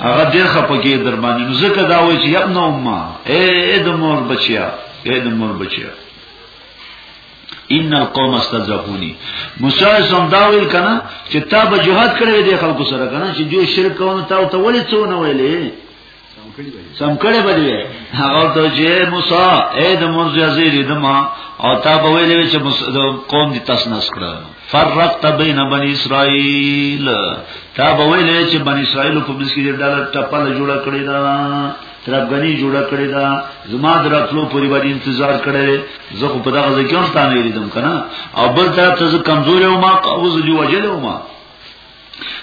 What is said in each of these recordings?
هغه ډیر خپګی در باندې نو زکه دا وای چې ابن امه اے د مور بچیا اے د مور بچیا ان القوم استضعفوني موسی سم دا ویل کنه چې تا به جهاد کړی دی خلکو سره کنه چې جو شرک کوونه تا ته ولې څونه ویلې سم کړي به دی هغه ته چې موسی اے د مرز عزیز دما او تا به ویلې چې قوم دي تاسو نس کړه فرقت بین بنی اسرائیل تا به ویلې چې بنی اسرائیل په منځ کې ډالر ټپل جوړ کړی دا ترغنی جوړ کړی دا زما دراتلو پوری باندې انتظار کړی زه خو په دغه ځکه هم تانه لیدم کنه او بل طرف ته کمزور او ما قوز دی وجلو ما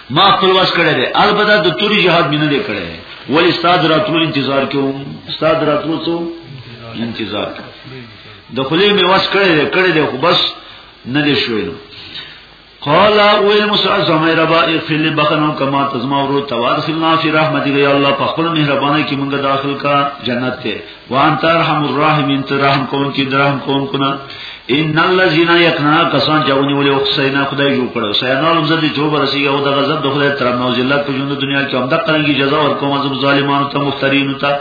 ما خپل واس کړی دی البته د توري جهاد مینه دی کړی ولی استاد راتلو انتظار کوو استاد راتلو څو انتظار کوو د خلی می واس کړی دی کړی دی خو بس نه دی شوی نو قال ويل موسی زمای ربا اغفر لي بخنو کما تزما ورو توارثنا فی رحمتک یا الله په خپل مهرباني کې موږ داخل کا جنت ته وان ترحم الراحمین ترحم کون کی درحم کون کنا ان الذين يقنا کسان جاونی ولی حسینا خدای جو کړو سینا لم زدی جو برسی او د غضب د خدای تر نو ذلت په ژوند دنیا کې هم د قرنګي جزا ور کوم از ظالمانو ته مفترین ته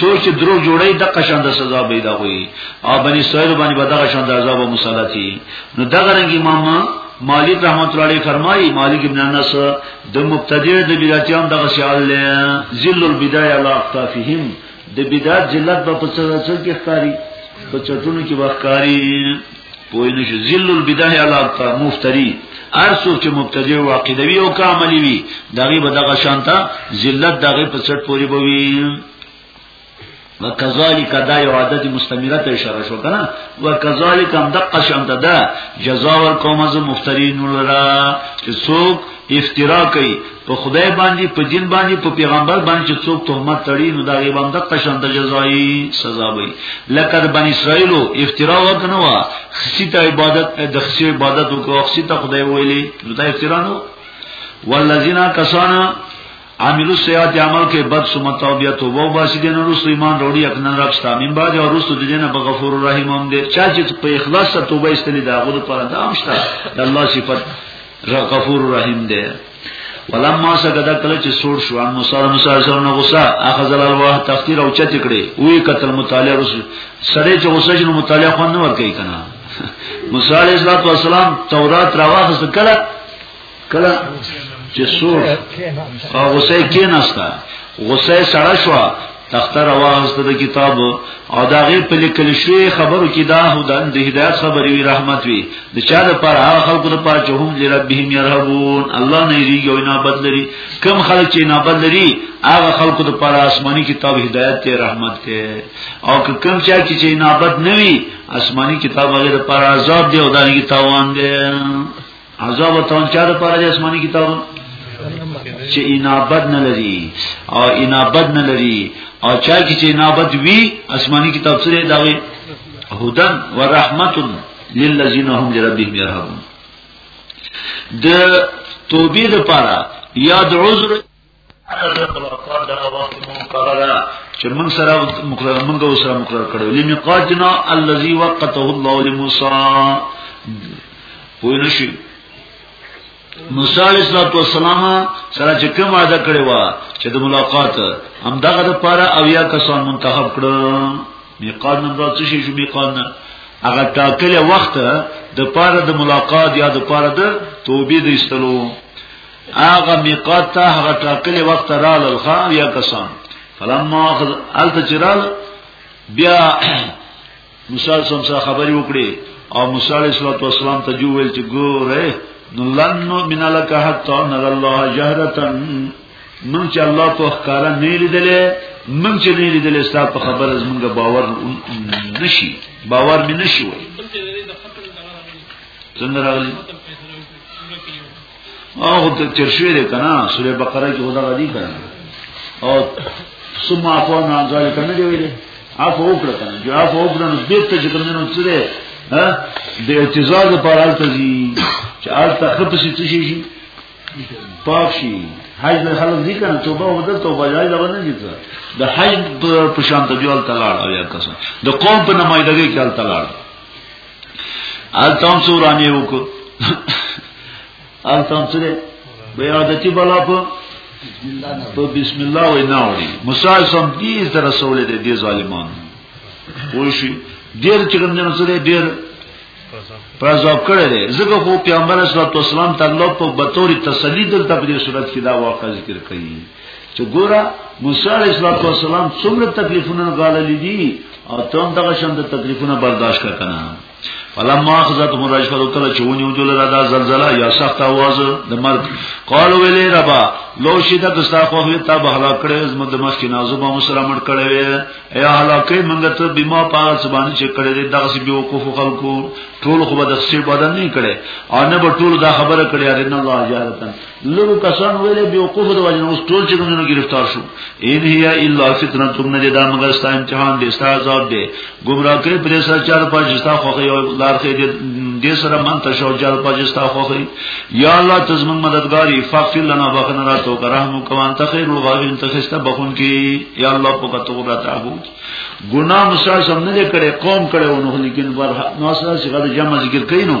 سوچ چې درو جوړی د قشان د سزا پیدا وي او بنی اسرائیل باندې بدغه شان د عذاب مسلطی نو د غرنګي ماما مالک رحمت الله علیه فرمایي مالک ابن انس د مبتدی د بدعتیان دغه سیال ذل البدایه لا اختافهم د بدعت ذلت په څه څه کې ښکاری په چټونو کې وښکاری پوی نشو ذل البدع علاقه مفتری ارسو چې مبتدی او عقیدوی او کاملی وی دغه به دغه شانته ذلت دغه په چټ پوری بوي وکذالک دا یو عادت مستمره ته اشاره شو کنه وکذالک هم دقه شانته دا جزاء القوم از مفترین لرا چې څوک افترا کوي په خدای باندې په دین باندې په پیغمبر باندې چې څوک تهمت تړي نو دا غي باندې قشن د جزایي سزا وي لکه د بنی اسرائیلو افترا وکنه وا خصي ته عبادت د خصي عبادت او خصي ته خدای ویلي نو دا افترا نو والذین کسانا عاملو سیاد عمل کې بد سمت او بیا توبه او باسي دین رسو ایمان وروړي اکنن رب ستامین باج او رسو د دینه بغفور الرحیم هم دې چا چې په اخلاص توبه استلی دا غو پر دام شته د الله صفات غفور رحیم دی ولما سجد کله چې سور شو ان موسی موسی سره نو غصه اخذ الالواح تفسیر او چت کړي وی قتل مطالعه رسول سره چې غصه شنو مطالعه خو نه ور کوي کنه موسی علیہ الصلوۃ والسلام تورات راوخه کله کله چې سور او غصه کې نستا غصه سره شو تخته رواز ته د کتاب او دا غیر په لیکل شوی خبرو کې دا هدن د هدایت خبرې وی رحمت وی د چا د پر هغه خلکو د پاره چې هم لربهم يرهبون الله نه یریږي او نه بدلري کم خلک چې نه بدلري هغه خلکو د پر آسماني کتاب هدایت ته رحمت ته او کم چا کې چې نه بد نه وي آسماني کتاب هغه د پر عذاب دی او دا نه تاوان دی عذاب تون چا د پاره د اسماني کتاب چې انابت نه لري او انابت نه لري او چا کې چې انابت وی اسماني کتاب سره داوي هدن ورحمت للذین هم لربهم یرهبون د توبې لپاره یاد عذر هغه په لقب د اواز مقرره چې موږ سره مقرره موږ سره مقرره کړو لمیقاتنا الذي وقته الله لموسی پوه نشي موسی علیہ الصلوۃ والسلام سره چې کوم وعده کړی و چې د ملاقات هم دغه د پاره او یا کسان منتخب کړو میقات نه راځي چې میقات نه هغه ټاکل وخت د پاره د ملاقات یا د پاره د توبې د استلو هغه میقات ته هغه ټاکلې وخت را لخوا یا کسان فلما اخذ الف چرال بیا موسی سم سره خبرې وکړي او موسی علیہ الصلوۃ والسلام ته جو ویل چې ګوره لن نؤمن لك حتى نرى الله جهرة من چې الله په ښکارا نه لیدلې من چې نه لیدلې ستا په خبره زمونږ باور نشي باور مې نشي وای څنګه راغلی او ته چرشوی دی کنا سوره بقره کې خدا غدي کنا او ثم عفوا عن ذلك نه دی ویلي عفو وکړه کنه جو عفو وکړه نو دې ته چې کوم نو څه دی ها د اعتزاز په اړه ته دي چې اړ ته خپل شي څه شي پاک شي حج د خلک دي کنه توبه وکړه توبه جای دا باندې دي د حج په شان ته دیول تلاړ او یا کسان د قوم په نمایندګۍ کې تلاړ التام سورانی وکړو التام سره بیا د چې بلا په په بسم الله وای نه وړي موسی سم دې تر رسول دې دې ظالمان وشي ډیر چې کوم نه سره ډیر پرځاب کړی دی ځکه خو پیغمبر اسلام تعالی په بطور تسلی دلته په دې صورت کې دا واقع ذکر کړي چې ګوره موسی علیه السلام څومره تکلیفونه غاللی دي او ته هم دغه شان د تکلیفونه برداشت کړه فلما اخذت مرجفه کله چې ونیو دل را دا زلزلہ یا سخت आवाज د مرګ قال ویلی ربا لو شیدا دستا خو هی تا بهلا کړې از مد مخ کې نازو به مسلمان کړې وې یا هلاکه منګه ته بما پاس باندې چې کړې دې دغه سی بیو کوف خلکو ټول خو به د سی بدن نه کړې او نه به ټول دا خبره کړې ان الله جارتن لرو کسان ویلې به وقوف د وجنه اوس ټول چې کومونو گرفتار شو ان هي الا فتنه تم نه دا مگر ستا امتحان دې ستا عذاب دې گمراه کړې پرې سره چار پاج ستا خوخه یو لار کې دې سره من ته شو چار پاج ستا خوخه یا الله تزمن مددګاری فغفر لنا بخنا را تو کرم کوان ته خیر او غاوین ته خسته بخون کی یا الله په کتو را تعبو ګنا مسا سم نه کړې قوم کړې ونه لیکن بر نو سره څنګه جمع ذکر کینو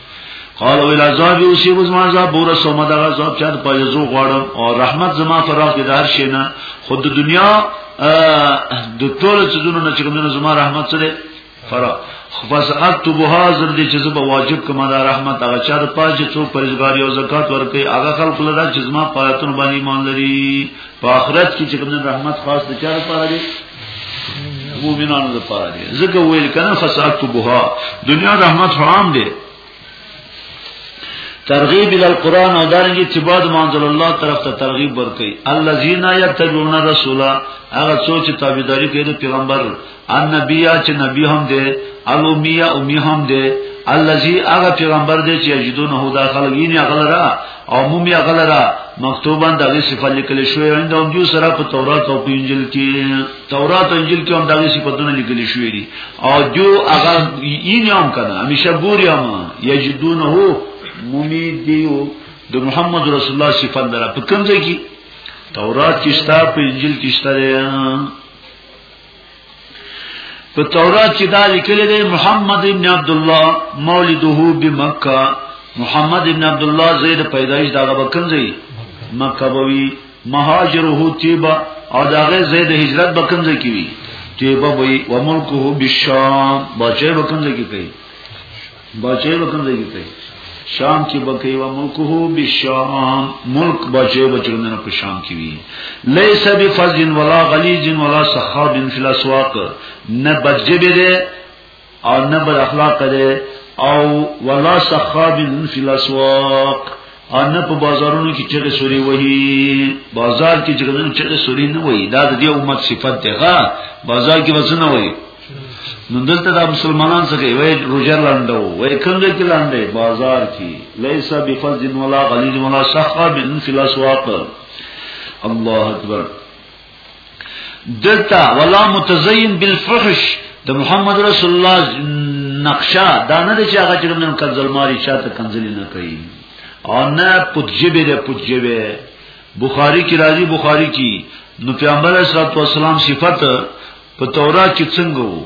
قالو الى عذاب یوسیب زما عذاب بور سوما دا عذاب چا په یزو غواړم او رحمت زما فراغ کې دار شینا خود د دنیا د ټول چیزونو نه چې کومه زما رحمت سره فرا خفص اكتبها زر دي چې زما واجب کما دا رحمت هغه چا د پاج چې څو پرزګاری او زکات ورکي هغه خلق لدا چې زما پاتون باندې ایمان لري په آخرت کې چې کوم رحمت خاص د چا لپاره دی مؤمنانو لپاره دی ځکه ویل کنه فساد تو بها دنیا رحمت حرام دی ترغیب ال القران او دارنګ اتباع منزل الله طرف ته ترغیب ورکړي الذين يتبعون الرسول هغه څوک چې تابعداري کوي د پیغمبر ان نبی چې نبی هم دی الومیه امی هم دی الذي هغه پیغمبر دی چې یجدون هو داخل یې نه غلرا او موم یې غلرا مکتوبان دغه صفات لیکل شوې اند هم جو سره په تورات او په انجیل کې تورات او انجیل کې هم دغه صفاتونه لیکل شوې دي او جو هغه یې نه هم کنه همیشه ګوري هم یجدون هو مومی دیو د محمد رسول الله صفات دره په کوم ځای کې تورات کې شته په انجیل کې شته په تورات کې دا لیکل دی محمد ابن عبد الله مولده بمکه محمد ابن عبد الله زید پیدایش دغه بکنځي مکه بوي مهاجره تیبا او دغه زید هجرت بکنځي کوي تیبا بوي وملکه بالشام بچي بکنځي کوي بچي به کوم ځای کې کوي شام کې به کوي او ملک هو بالشام ملک بچي به چرمنه په شام کې وي ليس بفز ولا غليظ ولا سخاب في الاسواق نه بجبه ده او نه بد اخلاق ده او ولا سخاب في الاسواق او نه په بازارونو کې چغې سوري وهي بازار کې چې ګنن چغې سوري نه وهي دا د دې امت صفت ده ښا بازار کې وڅ نه وهي نو دلته د مسلمانان څخه وای روزه لاندو وای څنګه کې لاندې بازار کې ليس بفز ولا غليظ ولا سخا بن في الاسواق الله اکبر دلته ولا متزین بالفحش د محمد رسول الله نقشه دا نه دی چې هغه چې نن کنزلماری شاته کنزلی نه کوي او نه پدجبه ده پدجبه بخاری کی راضی بخاری کی نو پیغمبر اسلام صفات په تورات کې څنګه وو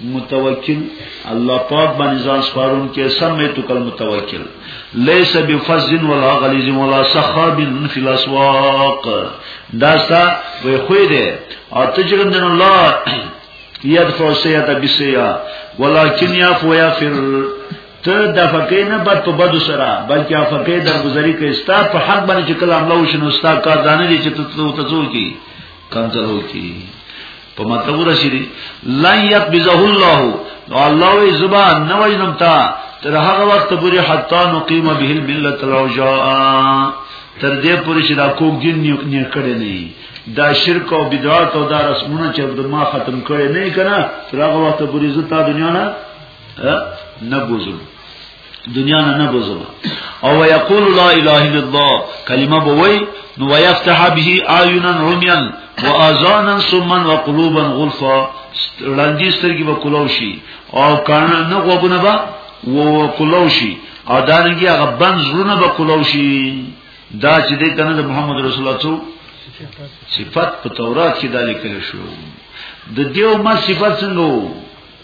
متوکل الله پاک باندې ځان سپارون کې سمې تو کل متوکل ليس بفز ولا غليظ ولا سخاب في الاسواق دا ستا وي خو دې او تجرم دین الله يدفع سيئه بسيئه ولكن يعفو يغفر ته د فقې نه بد په بدو سره بلکې فقې درگذری کوي ستا په حق باندې چې کله عمله وشنو ستا کار دانه دي چې ته ته څوک کنځلو کی په مطلب راشي لن يقبضه الله نو الله وی زبا نه وجنم تا تر هغه وخت پورې حتا نو قیمه به الملت الرجاء تر دې پورې چې دا کوم دین نه کړی نه دا شرک او بدعات او دا رسمونه چې د ما ختم کړي نه کنا تر هغه وخت پورې زه تا دنیا نه نه بوزم دنیا نه نه بوزو او ويقول لا اله الا الله کلمه بوي نو ويفتح به اعینا عميا واذانا سما وقلوبا غلفا لاندې سترګې به کولو شي او کان نه غوونه به و کولو شي او دانګي هغه بند زړونه به کولو شي دا چې دې کنه محمد رسول الله څو صفات په تورات کې دالې کړی شو د دیو ما صفات څنګه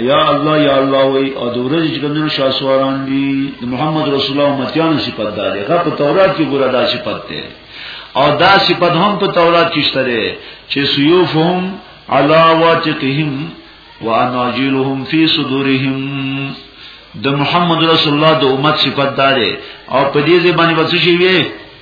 یا الله یا الله وی او د ورځې چې کومو شاسواران دي د محمد رسول الله امتیانو صفات ده هغه په تورات کې ګوره دا صفات ده او دا صفات هم په تورات کې شته ده چې سيوفهم علا واتقهم واناجلهم فی صدورهم د محمد رسول الله د امت صفات ده او په دې ځبانه وڅ شي وي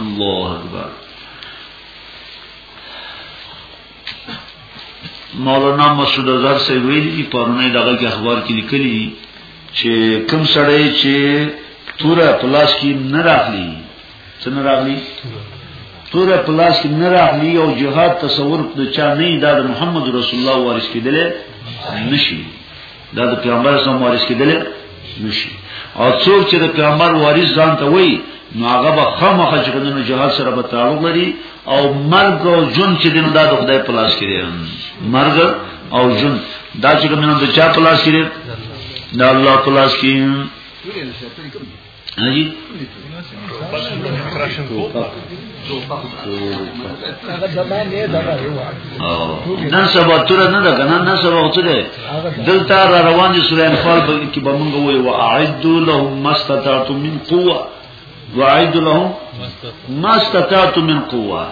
الله اکبر مولانا مسعود اظهر سے ویلی دی پرونه دغه کې اخبار کې لیکلی چې کم سړی چې تورا پلاس کې نه راغلی څنګه راغلی تورا پلاس کې نه راغلی او جهاد تصور د چا نه دا محمد رسول الله وارث کېدل نشي دا د پیغمبر سره وارث کېدل نشي او څوک چې د پیغمبر وارث ځان ته وایي نو هغه به خامخا چې د جهاد سره به تعلق لري او مرګ او جون چې دین دا د خدای په لاس کې دی مرګ او جون دا چې کوم د چا په لاس کې دی دا الله په لاس کې نجی نن سبا تر نه ده کنه نن سبا وته ده دلته را روان دي سورې انفال په کې به مونږ وایو واعد لهم مستطعتم من قوه واعد لهم مستطعتم من قوه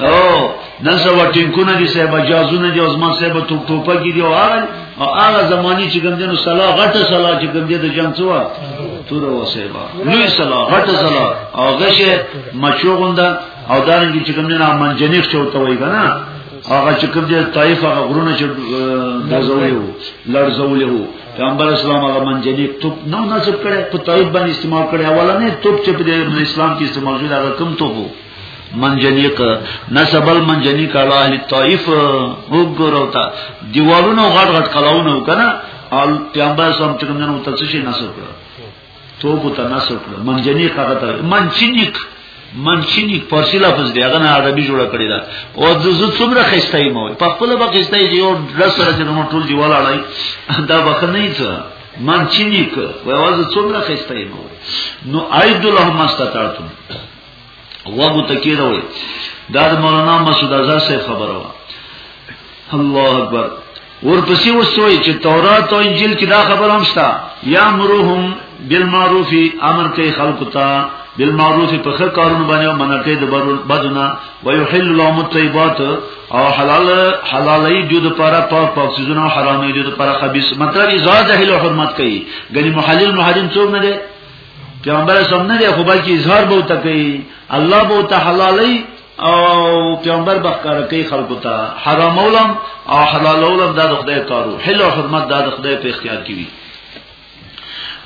او نن سبا ټینکونه دي سبا جازونه دي ازما سبا ټوپا کې دي او او هغه زمانی چې کوم دینو صلا غټه صلا چې کوم دی د جنگ څو تور وسیبا لوی صلا غټه صلا او غشه مچو غوندا او دارنګ چې کوم دینو منجنیخ چوته وای کنه هغه چې کوم دی طائف هغه غرونه چې دزولې وو لړزولې وو پیغمبر اسلام هغه منجنیخ توپ نو نصب کړي په طائف باندې استعمال کړي اولنې توپ چې په اسلام کې استعمال شوی هغه کم توپ وو منجنیق نسب المنجنیق علی اهل الطائف وګورو تا دیوالونو غټ غټ کلاونه وکنه ال پیغمبر سم چې کوم نو تاسو شي نسب کړو توبو ته نسب کړو منجنیق هغه ته منجنیق منشینی فارسی لفظ دی هغه نه عربي جوړه کړی دا او د زو څومره خستای مو په خپل به خستای چې یو درس سره چې نو ټول دیوال اړای دا وخت نه څه منشینی کو وای واز څومره خستای مو نو اید لهم استطاعتم وابو تکیه وای دا د مولانا مسعود ازا صاحب خبره وا الله اکبر ورپسې وسوي چې تورات او انجیل کې دا خبره هم شته یا مروهم بالمعروف امر کوي خلق ته بالمعروف په خیر کارونه باندې او منع کوي د بدونه ويحل لهم الطيبات او حلال حلالي جو د پاره پاک پاک سيزونه او حرامي جو د پاره خبيث مطلب ازاد هله حرمت کوي غني محلل محرم څوک نه دي پیغمبر اسلام نه دی خو بلکې اظهار به وته کوي الله به ته حلالي او پیغمبر بخکار کوي خلکو ته حرام اولم او حلال اولم د خدای کارو حل او حرمت د خدای په اختیار کې وي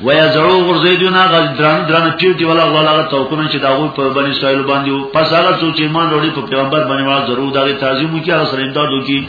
ويزعو غرزيدونا غل دران دران ټیو دی ولا ولا توکونه چې داغو په بنی اسرائیل باندې پس هغه څو چې ایمان وروړي په پیغمبر باندې واه ضرور دا تعظیم وکي هغه سره امداد وکي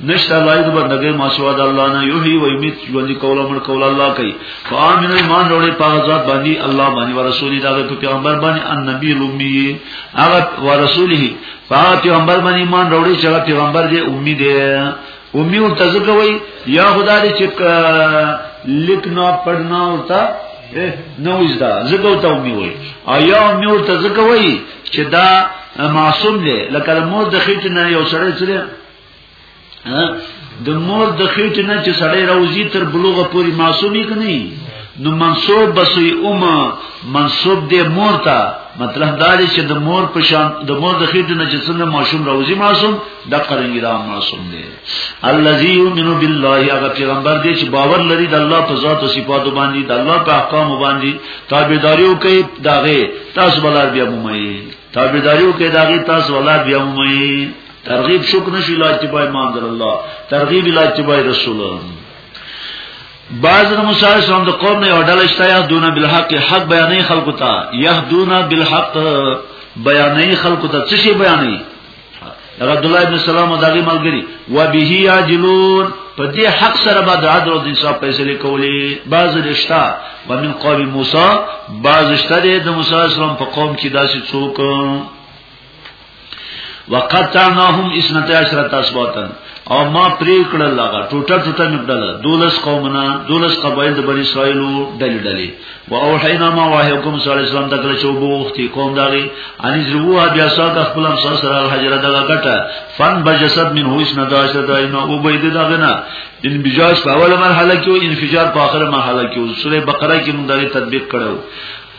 نشته الله دې بندګې ما سوا د الله نه یحیی و یمیت ژوند کول امر کول الله کوي فامن ایمان وروړي په ذات باندې الله باندې او رسول دا په پیغمبر باندې ان نبی لومی هغه او رسوله په پیغمبر باندې ایمان وروړي چې پیغمبر دې امید دی امید او تزکوي یا خدای دې چې لیکنا پڑھنا ہوتا نو ازدا زګو ته امید وي ایا امید او تزکوي چې دا معصوم دی لکه مور د خېټ نه یو سړی سره د مور د خېټ نه چې سړی راوځي تر بلوغ پورې معصومي کني نو منصوب بسوی ام منصوب دی مور ته مطلب دا دی چې د مور په شان د مور د خېټ نه چې څنګه معصوم راوځي معصوم د قرنګي دا معصوم دی الذي يؤمن بالله هغه پیغمبر دی چې باور لري د الله په ذات او صفاتو باندې د الله په احکام باندې تابعداري کوي داغه تاسو بلار بیا مومي تابعداري کوي داغه تاسو بلار بیا مومي ترغیب شک نشي لا اتباع امام در الله ترغیب لا اتباع رسول الله بعض د موسی علیه السلام د قوم نه اورډل شته یا دون بالحق حق بیانې خلق ته یهدون بالحق بیانې خلق ته څه شي بیانې رد الله ابن سلام او دغه ملګری و به یاجلون په دې حق سره به د عدل او انصاف فیصله کولی بعض رشتہ و من قوم موسی بعض رشتہ د موسی اسلام په قوم کې داسې څوک وقطعناهم اسنتا عشرت اسباطا او ما پرې کړل لغه ټوټه ټوټه نکړل دولس قومنا دولس قبایل د بنی اسرائیل ډلې ډلې و او حینا ما واه حکم صلی الله علیه وسلم دغه چې وبوختي قوم داغي ان زروه بیا سات خپل هم سره سره الحجر دغه ګټه فن بجسد من هو اسنتا عشرت اینا او بيد دغه نه ان بجاج په اوله مرحله کې او انفجار په اخره مرحله کې سوره بقره کې موږ دغه تطبیق کړو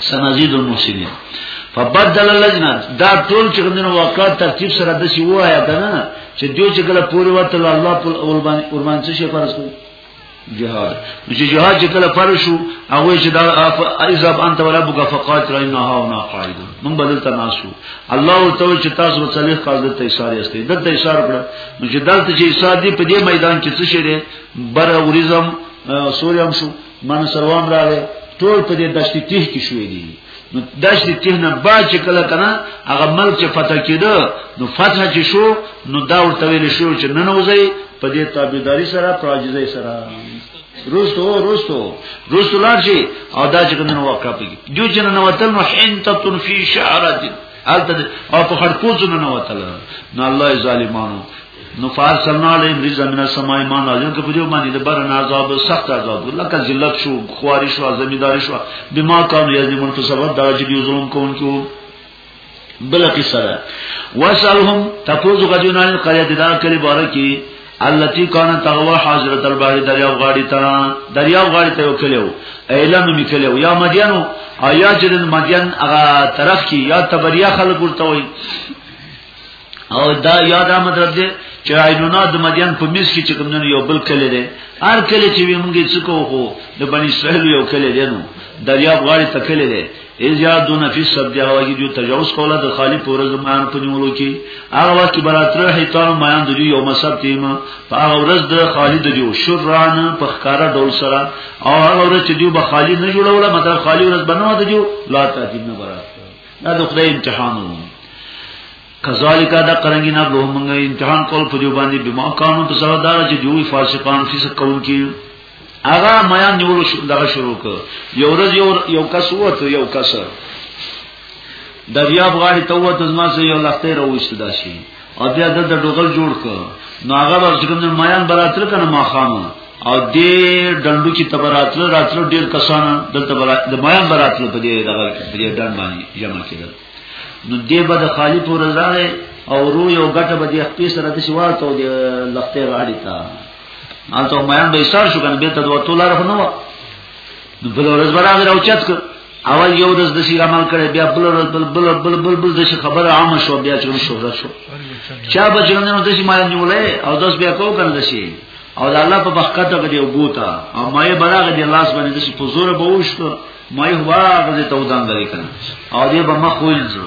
سنزيد المحسنين فبدل الذين دا ټول چې کوم واقعات ترتیب سره د سی وایا کنه چې دیو چې کله پوری وته الله په قربان قربان څه شي فرض کو جهاد چې جهاد چې کله فرض شو هغه چې دا اذا انت ولا بك فقات راینا ها ونا قاعد من بدل تناسو الله تعالی چې تاسو صالح قاضي ته اشاره استي د ته اشاره کړ نو چې دلته چې اشاره دی په دې میدان کې څه شي بره اوریزم سوریم شو من سروان راغی ټول په دې دشت تیه کې شوې دي نو دشت تیه نه با چې کله کنه هغه ملک چې فتح کېده نو فتح چې شو نو دا ورته ویل شو چې نن وځي په دې تابعداري سره پراجزه سره روستو روستو روستو لار شي او دا چې کنه واقع پېږي جو چې نن وتل نو حنتتن فی شعرات الته او په خړکوزو نه وتل نو الله ظالمانو نو فارسلنا علیهم رزا من السماء ما نازل که په دې باندې د بر نه عذاب سخت عذاب لکه ذلت شو خواري شو زمیداری شو بما کان یظلمون په سبب دا چې دوی ظلم کوونکو بل قصه ده وسلهم تفوز غجونا القريه دا کلی بارکی التي كان تغوا حاضره البحر دریاب غاړي ته دریاب غاړي ته وکړو اعلان میکلو یا مدینو آیا چې د مدین هغه طرف کې یا تبریا خلک ورته وي او دا یاد آمد رب دې چې عینونا د مدین په میس کې چې کوم نن یو بل کلی دی هر کلی چې موږ څه کوو خو د بنی اسرائیل یو کلی دی نو دریاب غاړې ته کلی دی ایزیا دون فی سب دی هغه کې جو تجاوز کوله د خالی پورې زمان په نیولو کې هغه وخت کې براتره هیتان میان د یو مسب تیم په هغه ورځ د خالد دی شران په ښکارا ډول سره او هغه ورځ چې دی به خالی نه جوړوله مطلب خالی ورځ بنو دی جو لا تعجب نه برات دا د خدای امتحان وو کذالک دا قرنګی نه به موږ امتحان کول په دیو باندې بما قانون په سبب دا چې دوی فاسقان فسق کول کی هغه میا نیول شو دغه شروع ک یو ورځ یو یو کس وته یو کس د بیا بغاری ته وته زما سه یو لخته راوښته دا شي او بیا د ډوګل جوړ ک نو هغه ورځ کوم میان براتل کنه ما خام او دې ډندو کې تبراتل راتل ډیر کسان دلته برات د میان براتل په دې دغه په دې ډند باندې جمع کېدل نو دې به د خالی پور زړه او رو یو غټه به دې خپل سره د شوال ته د لختې غاړي تا انته میان به ایثار شو کنه به ته دوه تولار خو نو نو بل ورځ برابر او چت کړ اول یو ورځ د شي عمل کړي بیا بل ورځ بل بل بل بل بل د شي خبر عام شو بیا چې شهرت شو چا به چې نو د شي مال نیولې او داس بیا کو کړل د شي او د الله په بخښته کې یو بوتا او مې براغ دی لاس باندې د شي په زور به وښته مې هوا غزه ته ودان غلي کړ او دې به مخول زو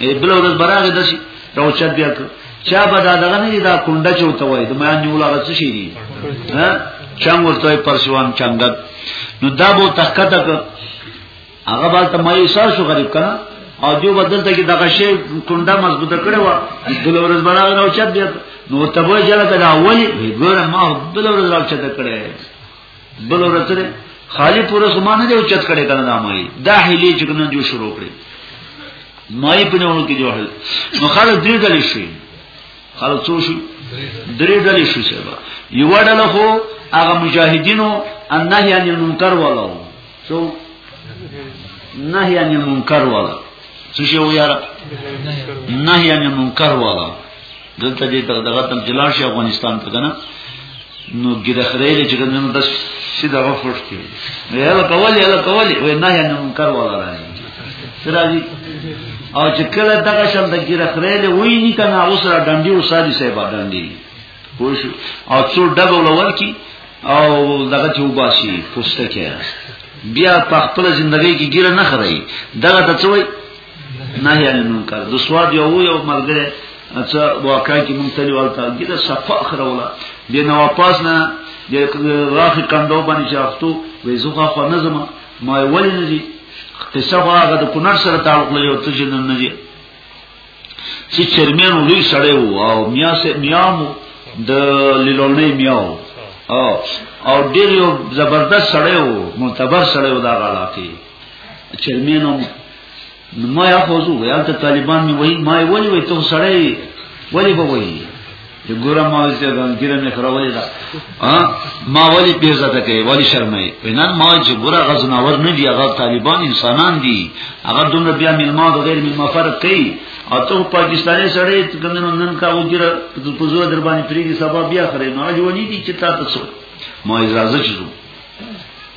ای بل ورځ براغ د شي دا او چا بیا چا به دا دغه نه دا کونډه چوته وای د میان نیول هغه څه شي دي ها چنګ ورته پرسوان چنګت نو دا بو تخکت هغه بل ته مې سر شو غریب کنه او جو بدل ته کې دغه شی کونډه مضبوطه کړې و د لورز بنا نه او چا بیا نو ته به جلا کړه اولی ګوره ما د لورز راو چا کړې بل ورته خالی پورا زمانه دی او چت کړي کنه دا مای دا هلی چې کنه جو شروع کړي مای په نوو کې جوړل نو خلک درې ډلې شي خلک څو شي درې ډلې شي سبا یو ډله خو هغه مجاهدینو النهی عن المنکر ولو شو نهی عن المنکر ولو څه شي ویاره نهی عن المنکر ولو دلته دې تر دغه تم جلال شي افغانستان ته کنه نو ګډه خړېلې چې کنه نو بس سیده غفوش کې نو یاله کولې یاله کولې وې نه یې نو کار ولا راځي سراجي او چې کله دغه شل د ګډه خړېلې وې نه کنه اوس را ډنډي او سادي صاحب ډنډي خوش او څو ډبه ولور کی او دغه چې وباسي پوسټه کې بیا په خپل ژوندۍ کې ګیره نه خړای دغه ته څوی نهي عن المنکر د سواد یو یو مرګره اڅه واقعي کې مونږ تلو ولته ګیره صفه اخره ولا د نو پاس نه د راخ کندو باندې چافتو وې زوخه خو نه زما ما ولې نه دي قصه هغه د کونړ سره تعلق لري او ته جن نه دي چې چرمن لوی سړی وو او میا سه میامو د لیلونې میاو او او ډیر یو زبردست سړی وو معتبر سړی وو دا غلاقي چرمنو نو ما یا خوځو یا ته طالبان می وای ما ولی وای ته سړی ولی به وای چې ګوره ما زه ځان ګیره نه خراولې دا ما ولی پیزه ته کوي ولی شرمې وینن ما چې ګوره غزناور نه دی هغه طالبان انسانان دي هغه دومره بیا ملما د غیر ملما فرق کوي او ته پاکستاني سړی څنګه نن کا وګره په زور در باندې پریږي سبب بیا خره نه جوړې دي چې تاسو ما اجازه چزو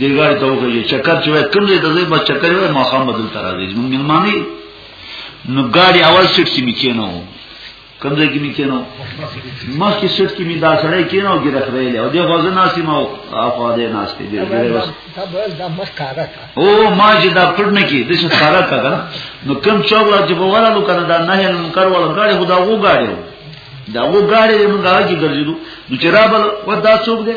دیګار ته وګورئ چکر چې وای کوم ځای ته ځای بس چکر وای ما خام بدل تر راځي نو ملمانی نو ګاډي اول سیټ سي میکینو کوم ځای کې میکینو مخ کې سیټ کې می دا سړی کینو ګره خړېلې او دی غوځ ناسي ما اخو دې ناشته دې ګره وس او ما چې دا پړ نه کې د څه سارا کا کنه نو کوم چوک لا چې بواله نو کنه دا نه هل منکر ولا ګاډي خدا وو ګاډي دا وو ګاډي موږ هغه کې ګرځېدو نو چې را بل ودا څوک دی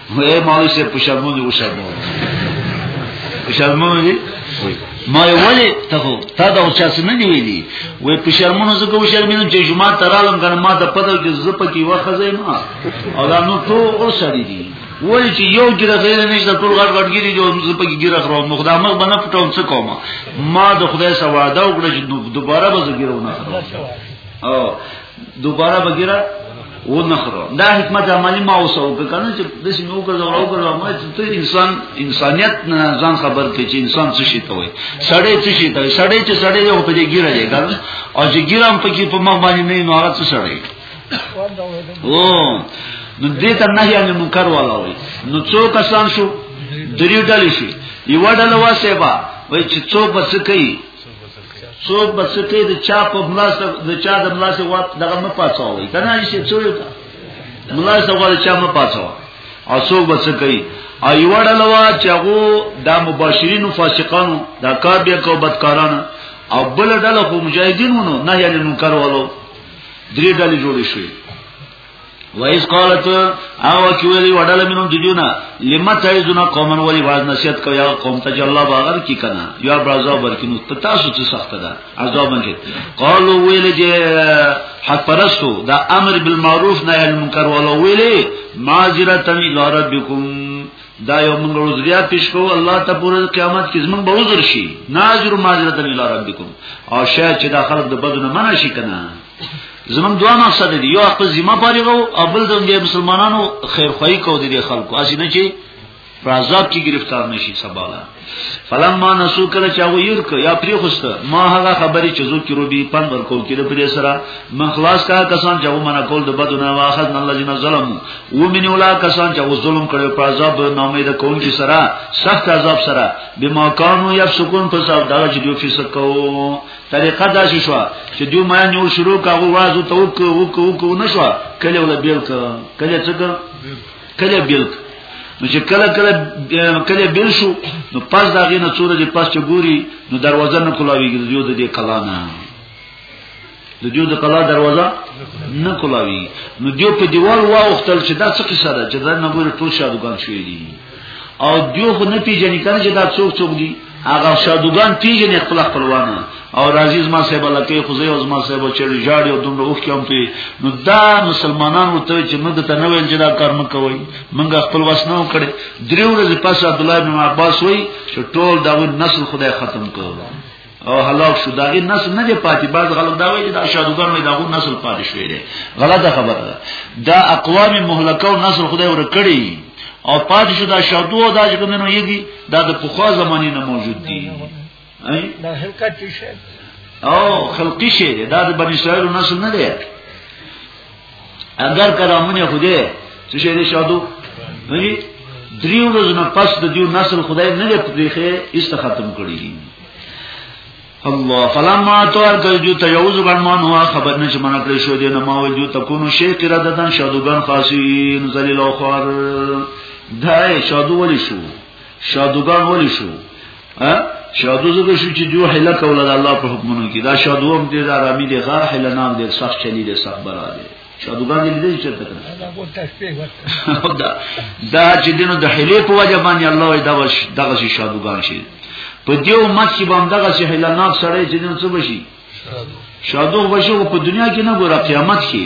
وای مولوی سے پښمن دی وشرمول پښمن دی ما ولی ته تا دا اوس څه نه دی ویلي وای پښمن زه کو شرمینم چې جمعه ترالم کنه ما ته پته چې زه پکې وخزه ما او دا نو تو او سړی دی وای چې یو ګره غیر نشته ټول غټ غټ ګری جو زه پکې ګره خرو نو خدای مخ بنه پټوم څه کوم ما د خدای سره وعده وکړه چې دوباره به زه ګره نه خرو او دوباره بګیرا و نخرو دا حکمت عملی ما اوسو کنه چې د سې نو ګرځو او ګرځو ما چې ته انسان انسانیت نه ځان خبر کې چې انسان څه شي ته وي سړی څه شي ته وي سړی چې سړی یو په دې ګیره یې ګر او چې ګیرم په کې په ما باندې نه نو هغه څه سړی او نو دې ته نه یې نو منکر والا وي نو څو کسان شو درې ډلې شي یو ډله واسه با وای چې څو بس کوي څوک به سکه د چا په ملاس د چا د ملاس وخت دغه نه پاتاوي کنه چې څوک دا ملاس دغه چا نه پاتاو او څوک به سکه ای وړلوا چې هغه د مباشرینو فاسقانو دا کار بیا کو بدکارانه او بل ډله خو مجاهدینونو نه یعنی منکر والو درې ډلې جوړې شوې وایس قالت او کیولی وډل منو دیدونا لما تعذون قومن ولی واز نصیحت کو یا قوم ته الله باغر کی کنا یا برازا برکینو پتا سو چې سخت ده عذاب منګه قالو ویل جی حق پرستو دا امر بالمعروف نهی المنکر ولو ویلی معذرتا الی ربکم دا یو موږ روزریا پیش کو الله ته پوره قیامت کې زمون به عذر شي ناظر معذرت الی ربکم او شاید چې دا خلک د بدن منع شي کنه زمون دوه مقصد دي یو خپل ذمہ فارغو او بل د مسلمانانو خیرخواهی کو دي خلکو اسی نه چی فازاب کی گرفتار نشي سباله فلما نسو کله چا ویر ک یا پری خوسته ما هغه خبرې چې زو کې روبي پن ورکول کېده پرې سره من خلاص کا کسان چې ومنه کول د بدو نه واخذ من الذين ظلموا ومن ولا کسان چې ظلم کړو په عذاب نامې د کون کې سره سخت عذاب سره بما كانوا يفسقون په سبب دا چې دوی فسق کوو طریقه دا شي شو چې دوی ما نیول شروع کاغه وازو ته وک وک وک نه شو کله ولا بیل ک کله څه ک کله بیل ک نو چې کله کله کله بیل شو نو پس دا غینه څوره چې پس چې ګوري نو دروازه نه کولاویږي دیو د دې کلا نه د دیو د کلا دروازه نه کولاویږي نو دیو په دیوال واوختل چې دا څه قصه ده چې دا نه ګوري ټول شادوګان شوی دي او دیو خو نه پیژنې کنه چې دا څوک څوک دي هغه شادوغان پیژنې خپل خپلوان او راځي زما صاحب لکه خو زه او زما صاحب چې جاړي او دومره اوخ کوم پی نو دا مسلمانان ورته چې موږ ته نه ویل چې دا کار نه کوي موږ خپل واس نه کړي دریو ورځې پس عبد الله بن عباس وای چې ټول دا نسل خدای ختم کړو او هلاک شو داغه نسل نه دی پاتې بعض غلط دا وایي دا شادوګان وایي داغه نسل پاتې شوی دی غلطه خبره ده دا اقوام مهلکه او نسل خدای ورکړي او پاتې شو دا شادو او دا چې کومنو یې دي دا د پخوا زمانی نه موجود دي دا خلقت شي او خلقي شي دا د بنی اسرائیل نسل نه دی اگر کرامونه خوده څه شي دې شادو نه دریو ورځې نه پس د دیو نسل خدای نه لري پریخه ایست ختم کړی الله فلما تور کجو ته یو زبر مان هوا خبر نش منا کړی شو دینه ما وجو تکونو شی کرا ددان شادوګان خاصین ذلیل او خار دای شادو ولی شو شادوګان ولی شو ها شادو زګه شو چې جو حلا کوله د الله په حکمونو کې دا شادو هم دې دا رامي دې غا حلا نام دې سخت چلی دې سخت برا دې شادوګان دې دې چرته کړه دا دا چې دینو د حلې په وجه باندې الله دا وش دغه شي شادوګان شي په دې امت کې باندې دغه شي حلا نام سره چې دینو څه بشي شادو بشي په دنیا کې نه ګوره قیامت کې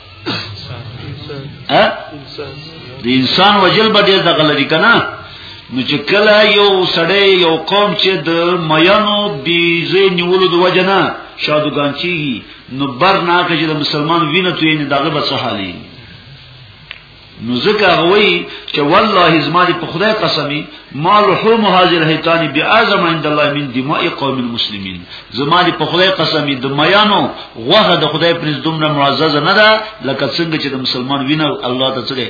ها د انسان وجل به ډیر دغه لري کنه نو چې کله یو سړی یو قوم چې د میانو بیزې نیولو د وجنه شادوګان چی نو بر نه کې د مسلمان وینې توې نه دغه به څه حالي نو ځکه هغه وایي چې والله زما دې په خدای قسمي ما لحوم هاذه الهیتان باعظم عند الله من دماء قوم المسلمین زما دې په خدای قسمي د میانو غوغه د خدای پر دومره معزز نه ده لکه څنګه چې د مسلمان وینه الله ته څه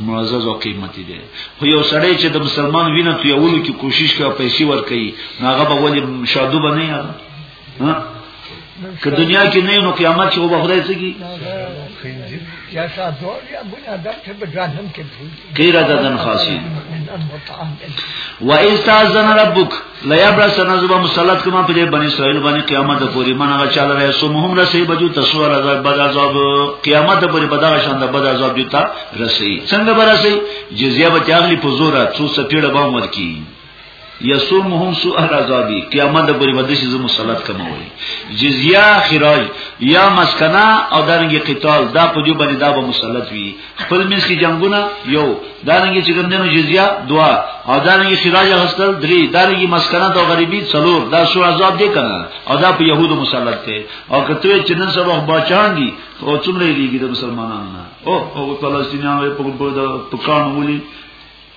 معزز او قیمتي دي خو یو سړی چې د مسلمان وینه تو یو لکه کوشش کوي پیسې ور کوي هغه به ولې شادو بنه که دنیا کې نه نو قیامت کې به خدای څه کی یا شادور یا بن ادم ته به جهنم کې غیر عددن خاصی و استاذن ربک لا یبرس نزب مسلط کما په بنی اسرائیل باندې قیامت پوری من هغه چاله رہے سو مهم رسې بجو تسور عذاب بد عذاب قیامت پوری بد شان بد عذاب دیتا رسې څنګه برسې جزیه به تیاغلی په زور څو سپیړه باندې ورکی یسومهم سوء العذاب قیامت د پرې بدشي زمو صلات کموي جزیه خراج یا مسکنا او دانګي قتال دا په جو باندې دا به مسلط وي خپل منځ کې جنگونه یو دانګي چې ګندنو جزیه دوا او دانګي خراج هستل درې دانګي مسکنا د غریبي څلور دا سوء عذاب دی کنه او دا په يهودو مسلط دی او کته چې نن سبا بچان دي او څومره دیږي د مسلمانانو او او فلسطینیانو په پکانو ولي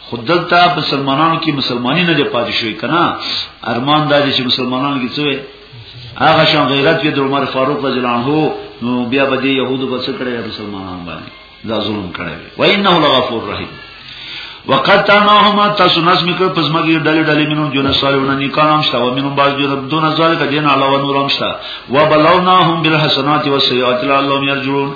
خود دلته مسلمانانو کې مسلمانۍ نه دی پاتې شوی کنه ارمان دا دی چې مسلمانانو کې څه هغه شان غیرت کې د عمر فاروق رضی الله عنه نو بیا به دی يهودو بس کړي مسلمانان باندې دا ظلم کړي و انه لغفور رحیم وقد تناهما تاسو ناس میکر پس مګي ډلې ډلې مينو جون سالونه نکانم شته و مينو باز جو رب دون ذالک دین علاوه نورم شته و بلوناهم بالحسنات والسيئات لعلهم يرجعون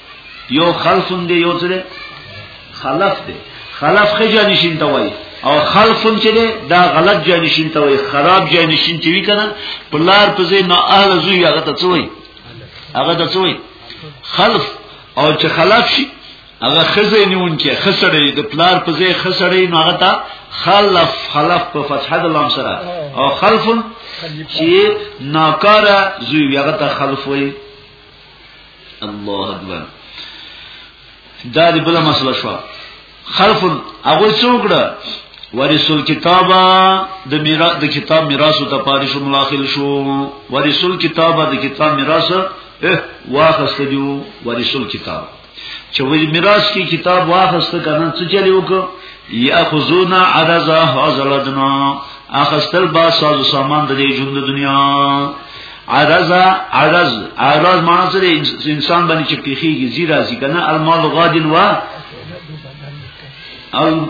یو خلفن دی یو څه خلف دی خلف خې جانشین ته وای او خلفن چې دی دا غلط جانشین ته وای خراب جانشین چې وی کنه پلار په ځای نه اهل زوی هغه ته څوی هغه ته څوی خلف او چې خلف شي هغه خزه نیون کې خسړې د پلار په ځای خسړې نو هغه ته خلف خلف په فتحه د لام سره او خلفن چې ناکاره زوی هغه ته خلف وای الله اکبر دا دی بل مسله شو خلف هغه څوکړه ورسول کتابه د میراث د کتاب میراث ته پاره شو ملاخل شو ورسول کتابه د کتاب میراث اه واخست دیو ورسول کتاب چې وی میراث کې کتاب واخست کنه څه چلی وک یاخذونا عرضا حاضرتنا اخستل با ساز سامان د دې ژوند دنیا عرضا عرض عرض معنی سره انسان باندې چې پیخیږي زیرا ځي کنه المال غادن وا او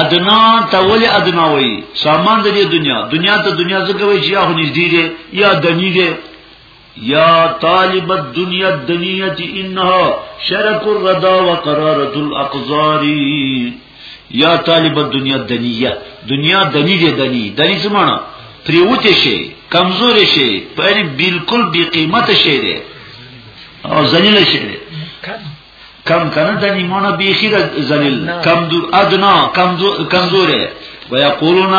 ادنا ته ولې ادنا وایي سامان د دې دنیا دنیا ته دنیا څه کوي چې هغه نږدې دي یا دنی دي یا طالب الدنیا الدنیه انها شرک الرضا وقراره الاقذار یا طالب الدنیا الدنیه دنیا دنی دي دنی دنی څه معنی پریوته شي کمزور شي په بالکل بی قیمت شي دي او ذلیل شي دي کم کنه د نیمونه بیخی ذلیل کم دور ادنا کم کمزوره ويقولون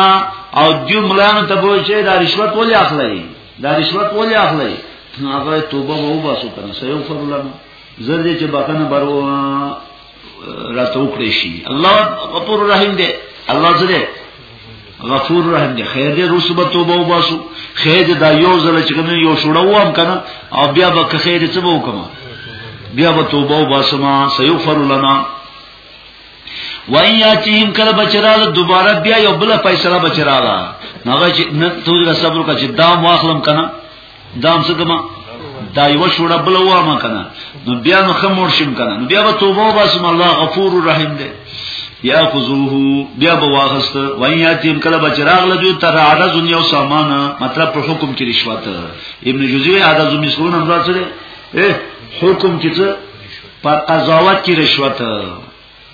او دیو ملانو ته وای چې دا رشوت ولې اخلي دا رشوت ولې اخلي هغه توبه وو باسو کنه سيو فرلم زر دې چې بکنه برو راته وکړي شي الله غفور رحیم دې الله زده غفور رحم دی خیر دی روسو به توبه وباسو خیر دی دا یو ځل چې کوم یو شوړه وام کنه او بیا به که خیر څه به وکم بیا به توبه وباسم سیغفر لنا وایاتیم کله بچراله دوباره بیا یو بل فیصله بچراله هغه چې نه تو صبر کا چې دام واخلم کنه دام څه کما دا یو شوړه بل و ما کنه نو بیا نو خمور شم کنه نو بیا به توبه واسم الله غفور رحیم دی یا خذوه بیا به واغست و یاتیم کله به چراغ لدی تر عدد یو سامان مطلب په حکم کې رشوت ابن جوزی عدد مسرون هم راځره حکم کې څه پر قضاوت کې رشوت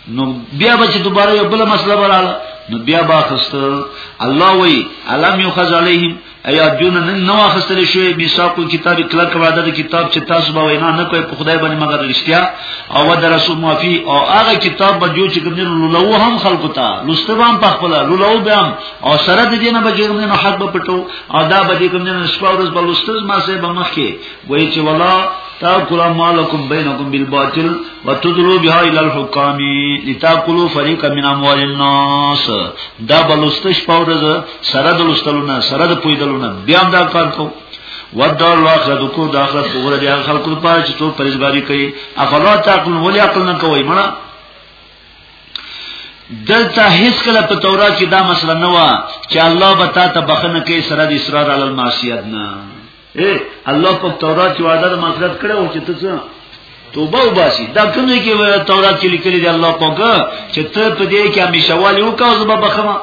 نو بیا به چې دوباره یو بل مسله وراله نو بیا به خست الله وی علم یخذ علیهم ایا جون نو اخستل شوی میثاق کتاب کله کړه د کتاب چې تاسو به وینا نه کوي په خدای باندې مگر رښتیا او د رسول موافی او هغه کتاب به جو چې کوم لولو هم خلق تا لستبام په خپل لولو بیا او سره د دینه به کوم نه حق به پټو او دا به کوم نه شپه ورځ بلستز ما سه به مخ کې وای چې ولا تاکل مالکم بینکم بالباطل وتدرو بها الى الحكام لتاكلوا فريقا من اموال الناس دا بلوستش پاورز سره د لستلونه سره د پویدلونه بیا دا کار کو ودار واخره د کو داخله وګوره د خلکو لپاره چې څو پرېزګاری کوي افلا تاکل ولی عقل نه کوي مړه دلته هیڅ کله په تورات کې دا مسله نه و چې الله به تا ته بخنه کوي سره د اصرار علی المعصیت نه اے الله په تورات کې وعده د مغفرت کړو او چې ته څه توبه وباسي دا کوم کې تورات کې لیکلي دی الله پاک چې ته په دې کې همیشه والی وکاو زما بخمه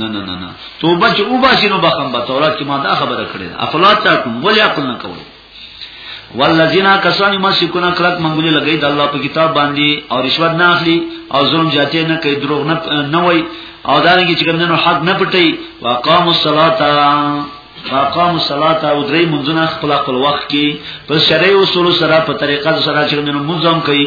نه نه نه نه توبه چې وباسي نو بخم به تورات کې ما دا خبره کړې ده افلا تاکم ولی عقل نه کوي والذین کسان مسکون کلک منګولې لګي د الله په کتاب باندې او رشوت نه اخلي او ظلم جاتې نه کوي دروغ نه نه وای او دا نه چې کوم نه حق نه پټي واقام الصلاه فاقام الصلاه او درې منځونه خپل خپل وخت کې په شرعي اصول سره په طریقه سره چې موږ منظم کوي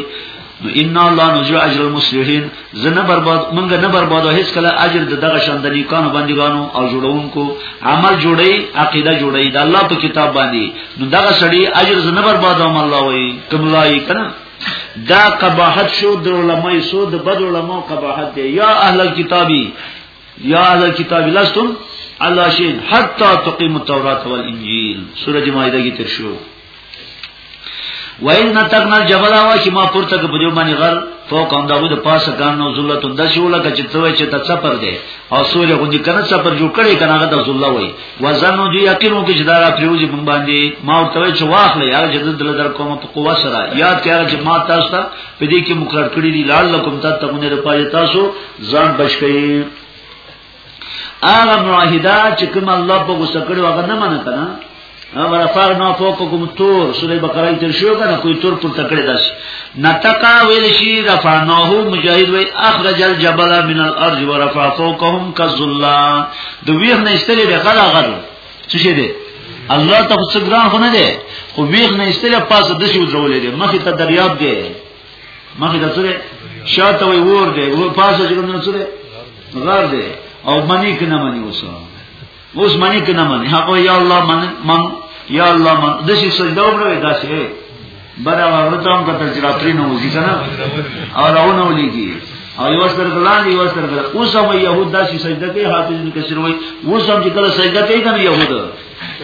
نو ان الله نجو اجر المصلحين زنه برباد منګه نه برباد هیڅ کله اجر د دغه شان د نیکانو بندګانو او جوړونکو عمل جوړي عقیده جوړي د الله په کتاب باندې نو دغه سړی اجر زنه برباد او الله وي کوم لای کنه دا قباحت شو د علماء سو د بد علماء قباحت دی یا اهل الكتابی یا اهل الكتاب لستم علی شین حتا تقیم التوراۃ والانجیل سورۃ مائده کې تر شو وین نتقنا الجبل وا چې ما پورته کې بده باندې غر فوق هم داوود پاسه کانو ذلت د شوله کې چتوي چې د سفر دی او سورې غوندي کنه سفر جوړ کړي کنه هغه د ذلت وای وزنو دی یقینو کې چې دا را پریوځي مونږ باندې ما ورته چې واخلې یا جدد دل در کوم په قوا سره یاد کړه چې ما تاسو ته په دې کې مقرر کړی دی لعلکم تتقون لپاره تاسو ځان بچ کړئ هغه معاهده چې کوم الله په غوسه کړو هغه نه منه کنه ورفار نو فوقکم تور سوره بقره تر شو کنه کوئی تور پر تکړه داس نتقا ویل شي رفعناه مجاهد وی اخرج الجبل من الارض ورفع فوقهم كذلا د ویخ نه استلې به غلا غل څه شه دي الله ته څه ګران خو نه دي خو ویخ نه استلې پاسه د شي ودرولې دي مخه ته دریاب دي مخې ته سره شاته وي ور دی ور پاسه چې کوم سره غار دی او منی کنه منی اوسه اوس منی کنه منی هغه یا الله من من یا الله من د شي سجده وکړه دا شي برا ورته هم کتل چې راپری نه وځي کنه او راونه ولېږي او یو سر ګلان یو سر ګلان اوس هم يهود داسې سجده کوي حافظ کثیر وای اوس هم چې کله سجده کوي کنه يهود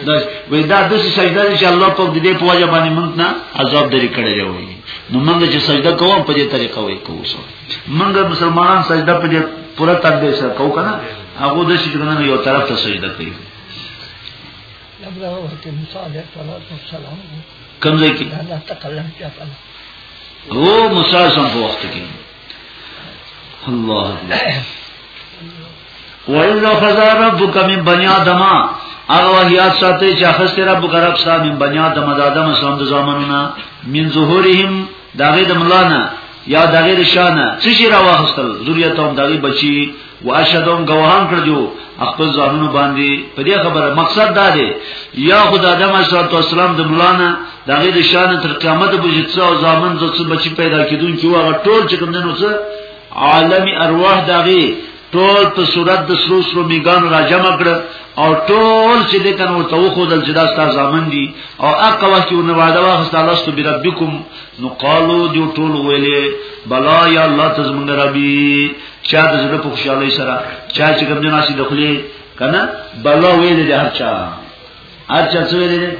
دا وې دا د سجده چې الله په دې په وجه باندې مونږ نه عذاب درې کړی دی نو مونږ چې سجده کوو په دې طریقه وې کوو سو مونږ مسلمانان سجده په دې پوره تدبیر سره کوو کنه هغه د سجده نه یو طرف ته سجده کوي کم ځای کې او مسلمان په وخت کې الله الله وَإِذْ أَخَذَ رَبُّكَ مِنْ بَنِي آدَمَ هغه وحیات ساتي چې اخستې رب غرب صاحب من بنی آدم د آدم اسلام د زامنونه من ظهورهم داغه د ملانه یا داغه د شانه څه شي راوخستل ذریاتهم داغه بچي واشهدهم گواهان کړجو خپل ځانونو باندې په دې خبره مقصد دا دی یا خدای آدم اسلام د ملانه داغه د شانه تر قیامت پورې څو ځامن د څه بچي پیدا کیدون چې هغه ټول چې کوم نه نو څه عالم ارواح داغي ټول په صورت د سرو سرو میګان را جمع کړ او ټول چې د کنه ورته وخو دل چې دا ستاسو ځامن دي او اقا وخت یو نه وعده واخست الله ست بربکم نو قالو دی ټول ویلې بلا یا الله تزمن ربي چا د زړه په خوشحالي سره چا چې کوم جناسي دخلي کنه بلا ویلې د هر چا اچھا څه ویل دي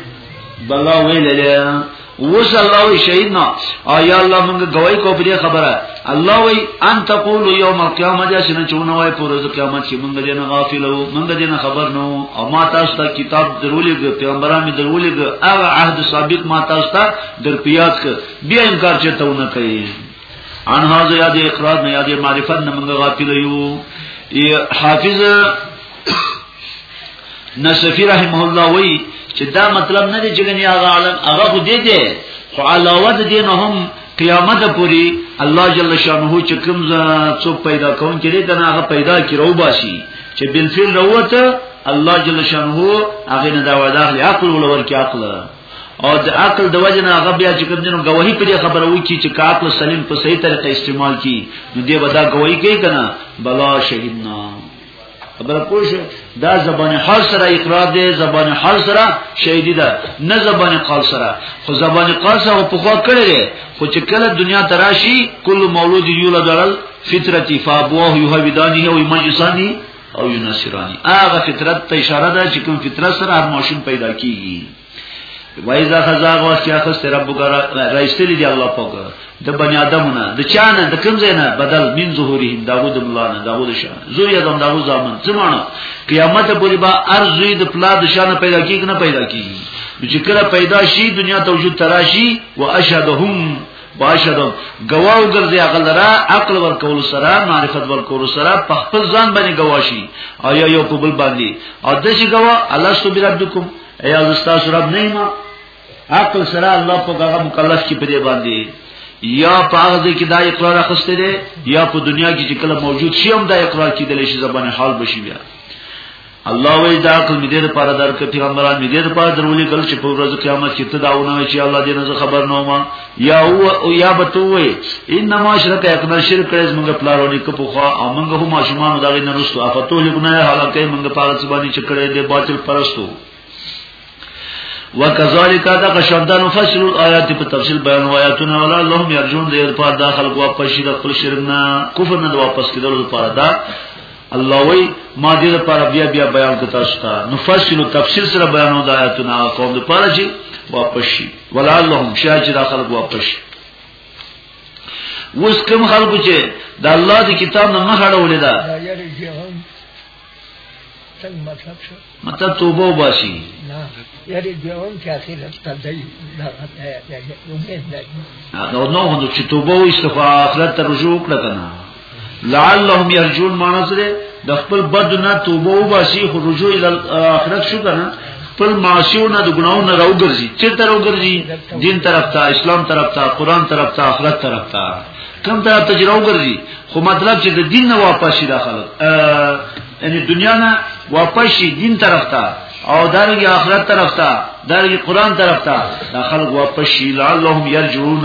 بلا ویل دي وس الله وی شهید نه او یا الله موږ گواہی کو پر خبره الله وی ان تقول یوم القیامه جا شنه چونه وای پر ورځ قیامت چې موږ دې نه غافل وو موږ دې نه خبر نو او ما تاسو ته کتاب درولې ګ پیغمبرانو درولې ګ او عهد سابق ما تاسو ته در پیات ک بیا انکار چته ونه کوي ان هاذ یاد اقرار نه یاد معرفت نه موږ غافل یو حافظ نصفی رحمه الله وی چې دا مطلب نه دی چې غنی هغه عالم هغه خو دی دی خو علاوه د دین هم قیامت پوری الله جل شانه چې کوم څوک پیدا کون کړي دا هغه پیدا کړو باسي چې بالفعل وروته الله جل شانه هغه نه دا وعده اخلي عقل ولور کې عقل او د عقل د وجه نه هغه بیا چې کوم دینو گواہی په دې خبره وی چې چې عقل سلیم په صحیح طریقه استعمال کی نو دې ودا گواہی کوي کنه بلا شهیدنا خبر پوش دا زبان حال سره اقرار دی زبان حال سره شهیدی ده نه زبان قال سره خو زبان قال سره په خوا کړی دی خو چې کله دنیا تراشی کل مولود یولد علل فطرتی فابوه یهودانی او مجسانی او ینصرانی هغه فطرت ته اشاره ده چې کوم فطرت سره هر ماشوم پیدا کیږي وایزا خزاغ واس چې اخست رب ګرا راځتلی دی الله پاک د بنی ادمونه د چانه د کوم زینا بدل من ظهورهم داوود الله نه داوود شان زوی ادم داوود زامن زمانه قیامت پورې با ارزوی د پلا د شان پیدا کیږي نه پیدا کیږي چې کله پیدا شي دنیا ته وجود تراشي واشهدهم باشدم گواو ګرځي عقل را عقل ور کول سره معرفت ور کول سره په خپل ځان باندې گواشي او یا یو په بل باندې او د شي گوا الله سبحانه وتعالى ایا استاد رب نه ما عقل سره الله په هغه مکلف چې په دې باندې یا په هغه ځای کې دا اقرار اخسته دي یا په دنیا کې چې کله موجود شي هم دا اقرار کیدل شي زبان حال بشي بیا الله وی دا عقل می دې لپاره درکړي پیغمبران می دې لپاره درولې کل چې په ورځ قیامت کې ته داونه چې الله دې نه خبر نه ما یا او یا بتوي انما شرک اقنا شرک کړي زمونږ پلارونی کو پوخا او موږ هم ماشومان دغه نه رسو افتو لګنه حالکه موږ پاره سبانی چکړې دې باطل پرستو وکذالک دا قشدان فصل الایات په تفصیل بیان و آیاتنا ولا لهم یرجون دې په داخل کو واپس شي د خپل شرک نه کفر نه واپس کیدل لپاره دا الله وی ما دې لپاره بیا بیا بیان کتا شتا نفصل تفصیل سره بیانو د آیاتنا قوم لپاره چې واپس شي ولعلهم شاج دا خلق واپس وس کم خلکو چې د الله د کتاب نه مخ اړولې ده مطلب شو مطلب توبه وباسي نه یاري دیوم چې اخر تدای دا غته یاري امید نه نو نو چې توبه وي استغفار تر رجوع کړه کنه لعلهم يرجون معنا سره د خپل بد نه توبه او باسي خو رجوع ال اخرت شو کنه خپل معاشیو نه د ګناو نه راوګرځي چې تر وګرځي دین طرف ته اسلام طرف ته قران طرف ته اخرت طرف ته کم طرف ته راوګرځي خو مطلب چې د دین نه واپس شي داخله یعنی دنیا نه واپس شي دین طرف ته او دارنګ اخرت طرف ته دارنګ قران طرف ته داخله واپس شي لعلهم يرجون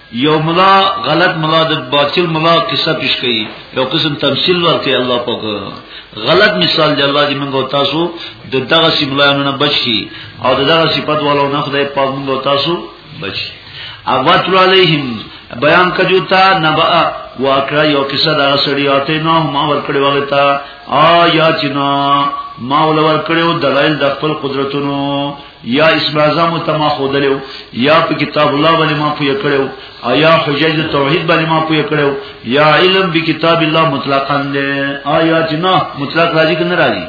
یو ملا غلط ملا د باطل ملا قصه پیش کړي یو قسم تمثيل ورکړي الله پاک غلط مثال دی الله دې موږ تاسو د دغه سیملانو نه بچي او د دغه صفات والو نه خدای پاک موږ تاسو بچي اوتر علیهم بیان کجو تا نبا واقعا یو قصه دا سړی آتے نو ما ورکړی وغه تا آیاتنا ما ول ورکړو دلایل د خپل قدرتونو یا اسم اعظم ته ما خودلو یا په کتاب الله باندې ما پوی کړو او یا حجج توحید باندې ما پوی کړو یا علم به کتاب الله مطلقاً دې آیا جنا مطلق راځي کنه راځي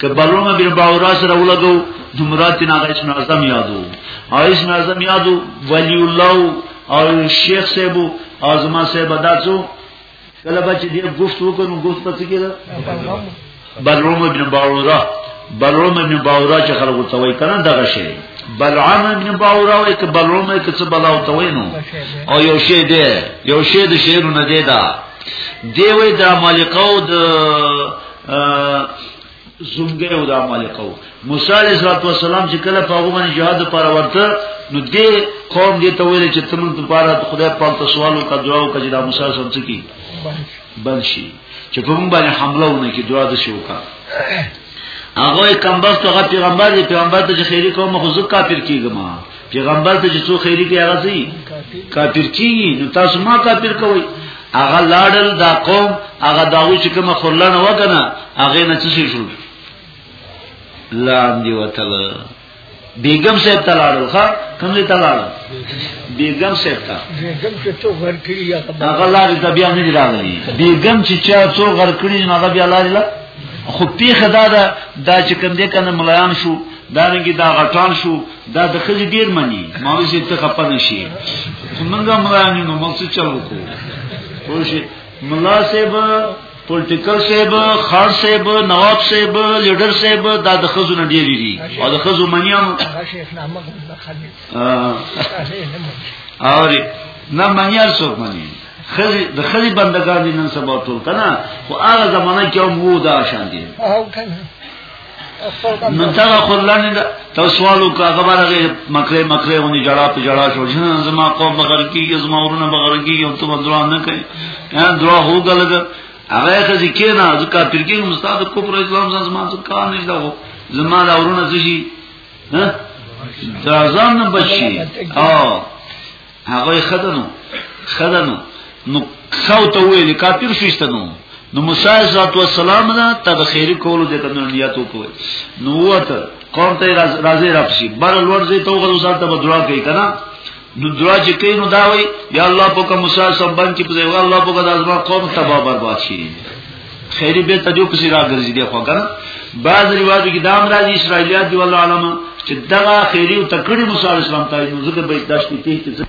که بلومه بیر باورا سره ولګو دمرات نه اسم اعظم یادو او اسم اعظم یادو ولی الله او شیخ صاحب او ازما صاحب داتو کله به چې دې گفت وکړو گفت پڅ کېده بلعم ابن باورا بلعم ابن باورا چې خلکو ته وایي کنه دغه شی بلعم ابن باورا وایي ک بلعم کې څه بلاو ته وایي نو او یو شی دی یو شی د شعر نه دی دا دی وایي د مالکو د زمګر او د عمالقه موسی علیه السلام چې کله په هغه باندې jihad لپاره ورته نو دې قوم دې ته ویل چې تمن په پاره خدای پاک ته سوال او دعا او کجدا موسی سم څه کی بنشي چې په موږ باندې حمله ونه کی دعا د شو کا هغه کمبخت هغه پیغمبر دی پیغمبر ته خیری کوم خو زکه کافر کیږم پیغمبر ته چې څو خیری کې هغه سي کافر کیږي نو تاسو ما کافر کوئ هغه لاړل دا قوم هغه داوی چې کومه خلانه وکنه هغه نه څه شي شو لاندې وتل بیگم صاحب تلاړل ښا کوم دې تلاړل بیگم صاحب تا بیگم چې څو غر کړی یا هغه لارې ته بیا نه راغلی بیگم چې چا څو غر کړی هغه بیا لارې لا خو پیخه دا دا چې کوم دې کنه ملایان شو دا رنګي دا غټان شو دا د خځې ډیر مني ما وې چې ته خپه نشي څنګه مرانه نو مخ څه چل وکړو خو شي ملا صاحب پولیټیکل صاحب خار صاحب نواب صاحب لیډر صاحب دا د خزو نه ډیری دي او د خزو منیام اوري نه منیار څوک منی خزی د خزی بندگان دي نن سبا ټول کنه خو هغه زمانہ کې هم وو دا شان دي او کنه نو دا خلانه دا تو سوالو کا خبره غي مکره مکره ونی جړه په جړه شو جن زما قوم بغیر کی زما ورونه بغیر کی یو ته درو نه کوي یا درو هو غلګ هغه خزي کینا ځکه پرګي مستاد کو پر اسلام زما ځکه نه دا زما دا ورونه ځي ها ځان بچي او هغه خدنو خدنو نو خو ته ویل کافر شوستنو نو موسی عزت والسلام نه تب خیر کولو د کنه نیت وکوي نو وته قوم ته راځي راپسی بر لور زی ته غو سره ته دعا کوي کنه نو دعا چې کوي نو دا وي یا الله پاک موسی سبحان کې په الله پاک د ازما قوم تبا برباد شي خیری به تجو پسی را ګرځي دی خو کنه بعض روایت کې دام راځي اسرایلیات دی والله علامه چې دغه خیری او تکړه موسی علی السلام ته نو ذکر به داش کې ته چې